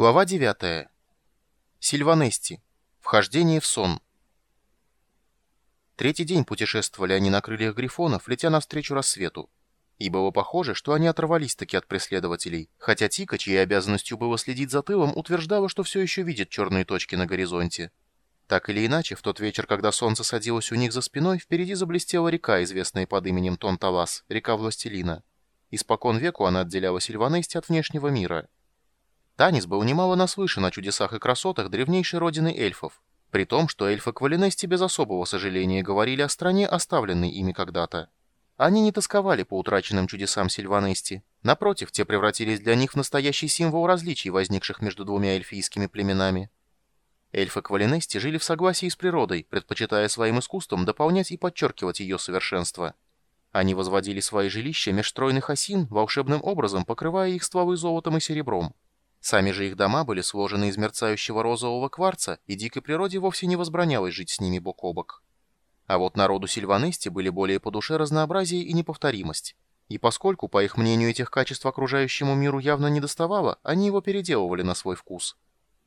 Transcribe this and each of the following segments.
Глава 9. Сильванести. Вхождение в сон. Третий день путешествовали они на крыльях грифонов, летя навстречу рассвету. И было похоже, что они оторвались-таки от преследователей, хотя Тика, чьей обязанностью было следить за тылом, утверждала, что все еще видит черные точки на горизонте. Так или иначе, в тот вечер, когда солнце садилось у них за спиной, впереди заблестела река, известная под именем Тонталас, река Властелина. Испокон веку она отделяла Сильванести от внешнего мира. Танис был немало наслышан о чудесах и красотах древнейшей родины эльфов, при том, что эльфы Квалинести без особого сожаления говорили о стране, оставленной ими когда-то. Они не тосковали по утраченным чудесам Сильванести. Напротив, те превратились для них в настоящий символ различий, возникших между двумя эльфийскими племенами. Эльфы Квалинести жили в согласии с природой, предпочитая своим искусством дополнять и подчеркивать ее совершенство. Они возводили свои жилища меж стройных осин, волшебным образом покрывая их стволы золотом и серебром. Сами же их дома были сложены из мерцающего розового кварца, и дикой природе вовсе не возбранялось жить с ними бок о бок. А вот народу Сильванести были более по душе разнообразие и неповторимость. И поскольку, по их мнению, этих качеств окружающему миру явно не доставало, они его переделывали на свой вкус.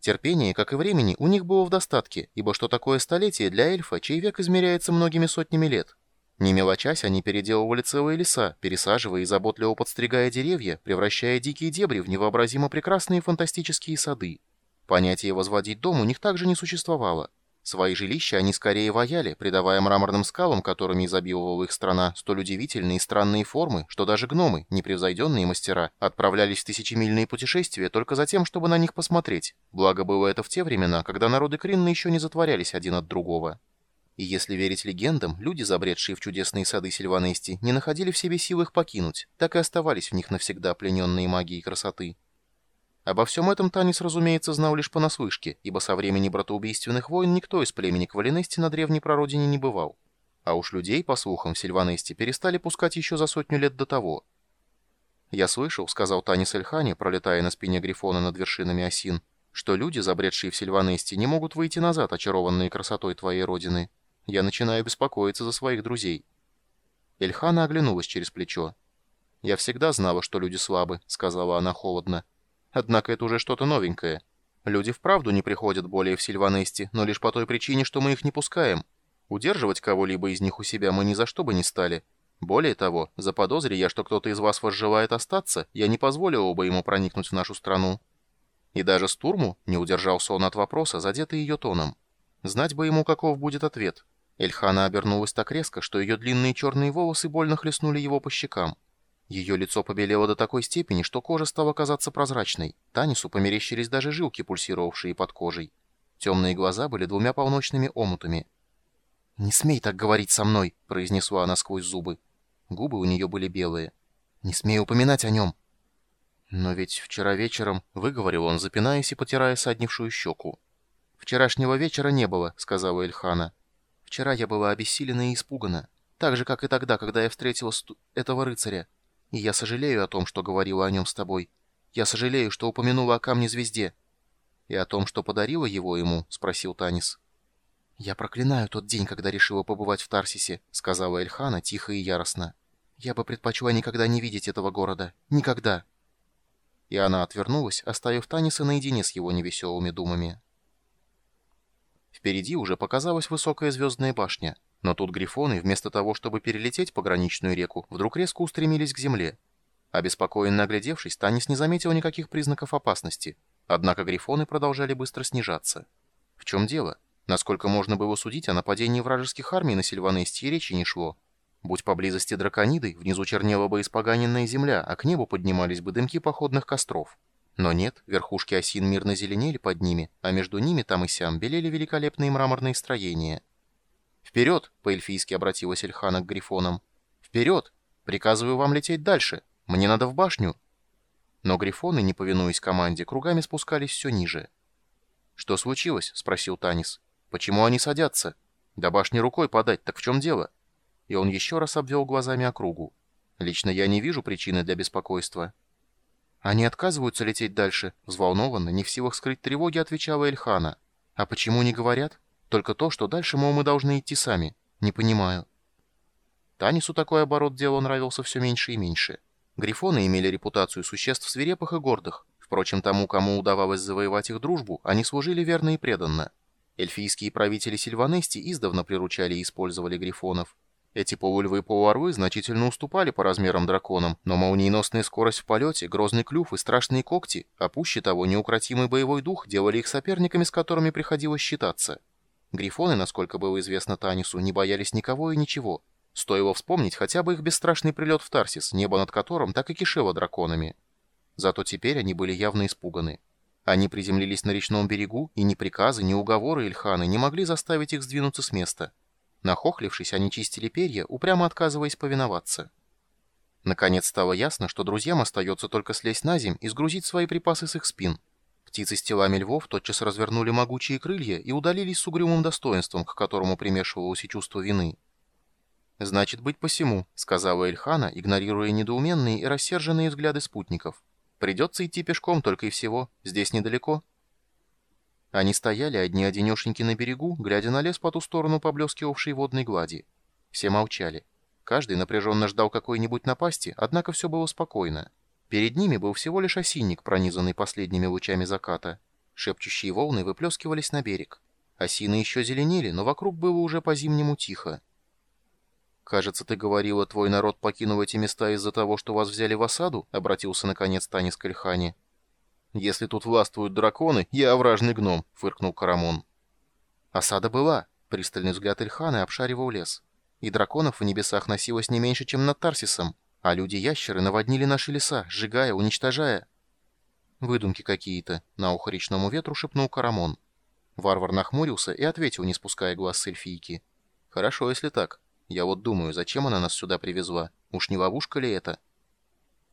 Терпение, как и времени, у них было в достатке, ибо что такое столетие для эльфа, чей век измеряется многими сотнями лет? Не мелочась, они переделывали целые леса, пересаживая и заботливо подстригая деревья, превращая дикие дебри в невообразимо прекрасные фантастические сады. Понятие «возводить дом» у них также не существовало. Свои жилища они скорее ваяли, придавая мраморным скалам, которыми изобиловала их страна, столь удивительные и странные формы, что даже гномы, непревзойденные мастера, отправлялись в тысячемильные путешествия только за тем, чтобы на них посмотреть. Благо было это в те времена, когда народы Кринна еще не затворялись один от другого. И если верить легендам, люди, забредшие в чудесные сады Сильванести, не находили в себе сил их покинуть, так и оставались в них навсегда плененные магией красоты. Обо всем этом Танис, разумеется, знал лишь понаслышке, ибо со времени братоубийственных войн никто из племени Квалинести на древней прародине не бывал. А уж людей, по слухам, в Сильванесте перестали пускать еще за сотню лет до того. «Я слышал», — сказал Танис Эльхани, пролетая на спине Грифона над вершинами осин, «что люди, забредшие в Сильванесте, не могут выйти назад, очарованные красотой твоей родины». Я начинаю беспокоиться за своих друзей». Эльхана оглянулась через плечо. «Я всегда знала, что люди слабы», — сказала она холодно. «Однако это уже что-то новенькое. Люди вправду не приходят более в Сильванести, но лишь по той причине, что мы их не пускаем. Удерживать кого-либо из них у себя мы ни за что бы не стали. Более того, заподозри я, что кто-то из вас возжелает остаться, я не позволила бы ему проникнуть в нашу страну». И даже Стурму не удержался он от вопроса, задетый ее тоном. Знать бы ему, каков будет ответ. Эльхана обернулась так резко, что ее длинные черные волосы больно хлестнули его по щекам. Ее лицо побелело до такой степени, что кожа стала казаться прозрачной. Танису померещились даже жилки, пульсировавшие под кожей. Темные глаза были двумя полночными омутами. «Не смей так говорить со мной!» — произнесла она сквозь зубы. Губы у нее были белые. «Не смей упоминать о нем!» «Но ведь вчера вечером...» — выговорил он, запинаясь и потирая саднившую щеку. «Вчерашнего вечера не было», — сказала Эльхана. «Вчера я была обессилена и испугана, так же, как и тогда, когда я встретила сту... этого рыцаря. И я сожалею о том, что говорила о нем с тобой. Я сожалею, что упомянула о камне-звезде». «И о том, что подарила его ему?» — спросил Танис. «Я проклинаю тот день, когда решила побывать в Тарсисе», — сказала Эльхана тихо и яростно. «Я бы предпочла никогда не видеть этого города. Никогда!» И она отвернулась, оставив Таниса наедине с его невеселыми думами. Впереди уже показалась высокая звездная башня. Но тут грифоны, вместо того, чтобы перелететь пограничную реку, вдруг резко устремились к земле. Обеспокоенно оглядевшись, Танис не заметил никаких признаков опасности. Однако грифоны продолжали быстро снижаться. В чем дело? Насколько можно было судить, о нападении вражеских армий на Сильванесте речи не шло. Будь поблизости дракониды, внизу чернела бы испоганенная земля, а к небу поднимались бы дымки походных костров. Но нет, верхушки осин мирно зеленели под ними, а между ними там и сям белели великолепные мраморные строения. «Вперед!» — по-эльфийски обратилась Эльхана к грифонам. «Вперед! Приказываю вам лететь дальше! Мне надо в башню!» Но грифоны, не повинуясь команде, кругами спускались все ниже. «Что случилось?» — спросил Танис. «Почему они садятся? До башни рукой подать, так в чем дело?» И он еще раз обвел глазами округу. «Лично я не вижу причины для беспокойства». «Они отказываются лететь дальше», — взволнованно, не в силах скрыть тревоги, отвечала Эльхана. «А почему не говорят? Только то, что дальше, мол, мы должны идти сами. Не понимаю». Танису такой оборот дела нравился все меньше и меньше. Грифоны имели репутацию существ свирепых и гордых. Впрочем, тому, кому удавалось завоевать их дружбу, они служили верно и преданно. Эльфийские правители Сильванести издавна приручали и использовали грифонов. Эти полульвы и полуорлы значительно уступали по размерам драконам, но молниеносная скорость в полете, грозный клюв и страшные когти, а пуще того неукротимый боевой дух делали их соперниками, с которыми приходилось считаться. Грифоны, насколько было известно Танису, не боялись никого и ничего. Стоило вспомнить хотя бы их бесстрашный прилет в Тарсис, небо над которым так и кишело драконами. Зато теперь они были явно испуганы. Они приземлились на речном берегу, и ни приказы, ни уговоры Ильханы не могли заставить их сдвинуться с места. Нахохлившись, они чистили перья, упрямо отказываясь повиноваться. Наконец стало ясно, что друзьям остается только слезть на земь и сгрузить свои припасы с их спин. Птицы с телами львов тотчас развернули могучие крылья и удалились с угрюмым достоинством, к которому примешивалось и чувство вины. «Значит, быть посему», — сказала Эльхана, игнорируя недоуменные и рассерженные взгляды спутников. «Придется идти пешком только и всего. Здесь недалеко». Они стояли одни-одинешеньки на берегу, глядя на лес по ту сторону поблескивавшей водной глади. Все молчали. Каждый напряженно ждал какой-нибудь напасти, однако все было спокойно. Перед ними был всего лишь осинник, пронизанный последними лучами заката. Шепчущие волны выплескивались на берег. Осины еще зеленели, но вокруг было уже по-зимнему тихо. «Кажется, ты говорила, твой народ покинул эти места из-за того, что вас взяли в осаду?» — обратился наконец Танис к Ильхане. «Если тут властвуют драконы, я овражный гном», — фыркнул Карамон. Осада была. Пристальный взгляд Ильхана обшаривал лес. И драконов в небесах носилось не меньше, чем над Тарсисом, а люди-ящеры наводнили наши леса, сжигая, уничтожая. «Выдумки какие-то», — на ухо речному ветру шепнул Карамон. Варвар нахмурился и ответил, не спуская глаз с эльфийки. «Хорошо, если так. Я вот думаю, зачем она нас сюда привезла? Уж не ловушка ли это?»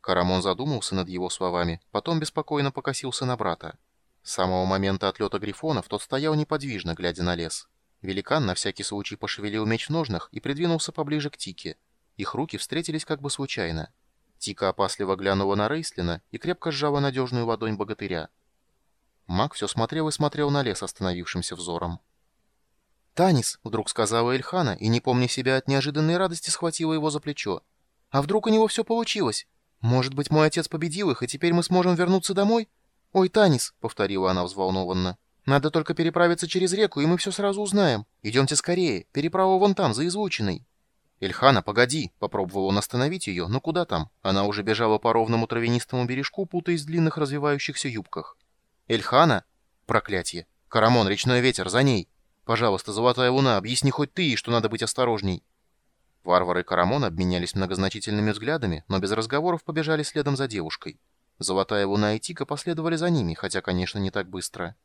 Карамон задумался над его словами, потом беспокойно покосился на брата. С самого момента отлета грифонов тот стоял неподвижно, глядя на лес. Великан на всякий случай пошевелил меч в ножнах и придвинулся поближе к Тике. Их руки встретились как бы случайно. Тика опасливо глянула на Рейслина и крепко сжала надежную ладонь богатыря. Маг все смотрел и смотрел на лес остановившимся взором. «Танис!» — вдруг сказала Эльхана, и, не помня себя от неожиданной радости, схватила его за плечо. «А вдруг у него все получилось? «Может быть, мой отец победил их, и теперь мы сможем вернуться домой?» «Ой, Танис», — повторила она взволнованно, — «надо только переправиться через реку, и мы все сразу узнаем. Идемте скорее, переправа вон там, за излучиной». «Эльхана, погоди!» — попробовал он остановить ее, но куда там? Она уже бежала по ровному травянистому бережку, путаясь в длинных развивающихся юбках. «Эльхана?» «Проклятье! Карамон, речной ветер, за ней! Пожалуйста, золотая луна, объясни хоть ты что надо быть осторожней!» Варвары и Карамон обменялись многозначительными взглядами, но без разговоров побежали следом за девушкой. Золотая Луна и Тика последовали за ними, хотя, конечно, не так быстро.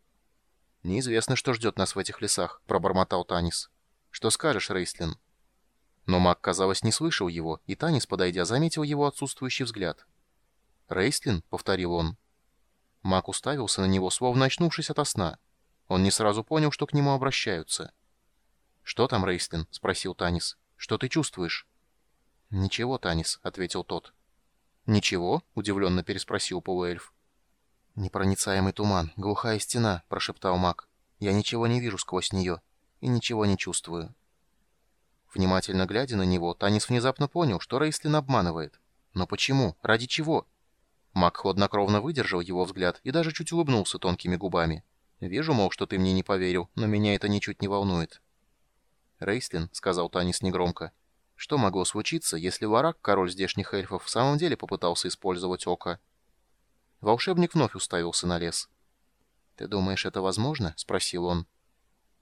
«Неизвестно, что ждет нас в этих лесах», — пробормотал Танис. «Что скажешь, Рейслин?» Но маг, казалось, не слышал его, и Танис, подойдя, заметил его отсутствующий взгляд. «Рейслин?» — повторил он. Маг уставился на него, словно очнувшись ото сна. Он не сразу понял, что к нему обращаются. «Что там, Рейслин?» — спросил Танис. Что ты чувствуешь?» «Ничего, Танис», — ответил тот. «Ничего?» — удивленно переспросил полуэльф. «Непроницаемый туман, глухая стена», — прошептал маг. «Я ничего не вижу сквозь нее и ничего не чувствую». Внимательно глядя на него, Танис внезапно понял, что Рейслин обманывает. Но почему? Ради чего? Маг хладнокровно выдержал его взгляд и даже чуть улыбнулся тонкими губами. «Вижу, мол, что ты мне не поверил, но меня это ничуть не волнует». «Рейслин», — сказал Танис негромко, — «что могло случиться, если Варак, король здешних эльфов, в самом деле попытался использовать око?» Волшебник вновь уставился на лес. «Ты думаешь, это возможно?» — спросил он.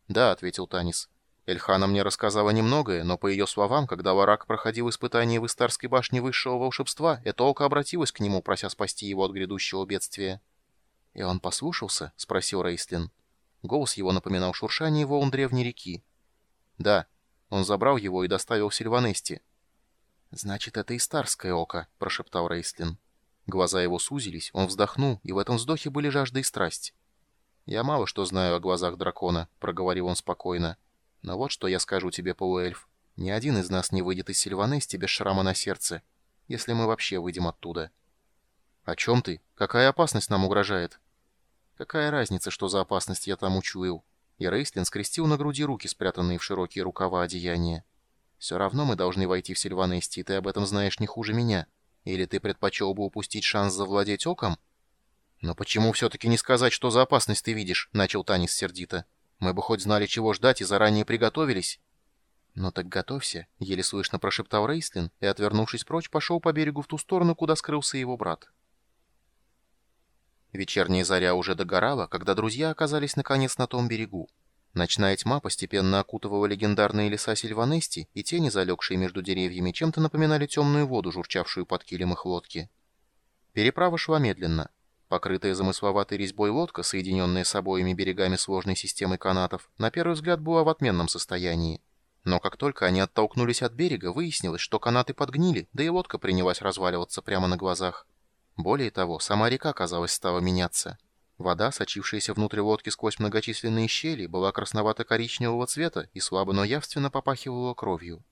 «Да», — ответил Танис. «Эльхана мне рассказала немногое, но, по ее словам, когда Варак проходил испытание в Истарской башне высшего волшебства, это око обратилось к нему, прося спасти его от грядущего бедствия». «И он послушался?» — спросил Рейслин. Голос его напоминал шуршание волн древней реки. «Да. Он забрал его и доставил Сильванести». «Значит, это и Старское око», — прошептал Рейслин. Глаза его сузились, он вздохнул, и в этом вздохе были жажда и страсть. «Я мало что знаю о глазах дракона», — проговорил он спокойно. «Но вот что я скажу тебе, полуэльф. Ни один из нас не выйдет из Сильванести без шрама на сердце, если мы вообще выйдем оттуда». «О чем ты? Какая опасность нам угрожает?» «Какая разница, что за опасность я там учуял? И Рейслин скрестил на груди руки, спрятанные в широкие рукава одеяния. «Все равно мы должны войти в Сильванести, и ты об этом знаешь не хуже меня. Или ты предпочел бы упустить шанс завладеть оком?» «Но почему все-таки не сказать, что за опасность ты видишь?» — начал Танис сердито. «Мы бы хоть знали, чего ждать, и заранее приготовились». «Ну так готовься», — еле слышно прошептал Рейслин, и, отвернувшись прочь, пошел по берегу в ту сторону, куда скрылся его брат. Вечерняя заря уже догорала, когда друзья оказались наконец на том берегу. Ночная тьма постепенно окутывала легендарные леса Сильванести, и тени, залегшие между деревьями, чем-то напоминали темную воду, журчавшую под килем их лодки. Переправа шла медленно. Покрытая замысловатой резьбой лодка, соединенная с обоими берегами сложной системы канатов, на первый взгляд была в отменном состоянии. Но как только они оттолкнулись от берега, выяснилось, что канаты подгнили, да и лодка принялась разваливаться прямо на глазах. Более того, сама река, казалось, стала меняться. Вода, сочившаяся внутрь лодки сквозь многочисленные щели, была красновато-коричневого цвета и слабо, но явственно попахивала кровью.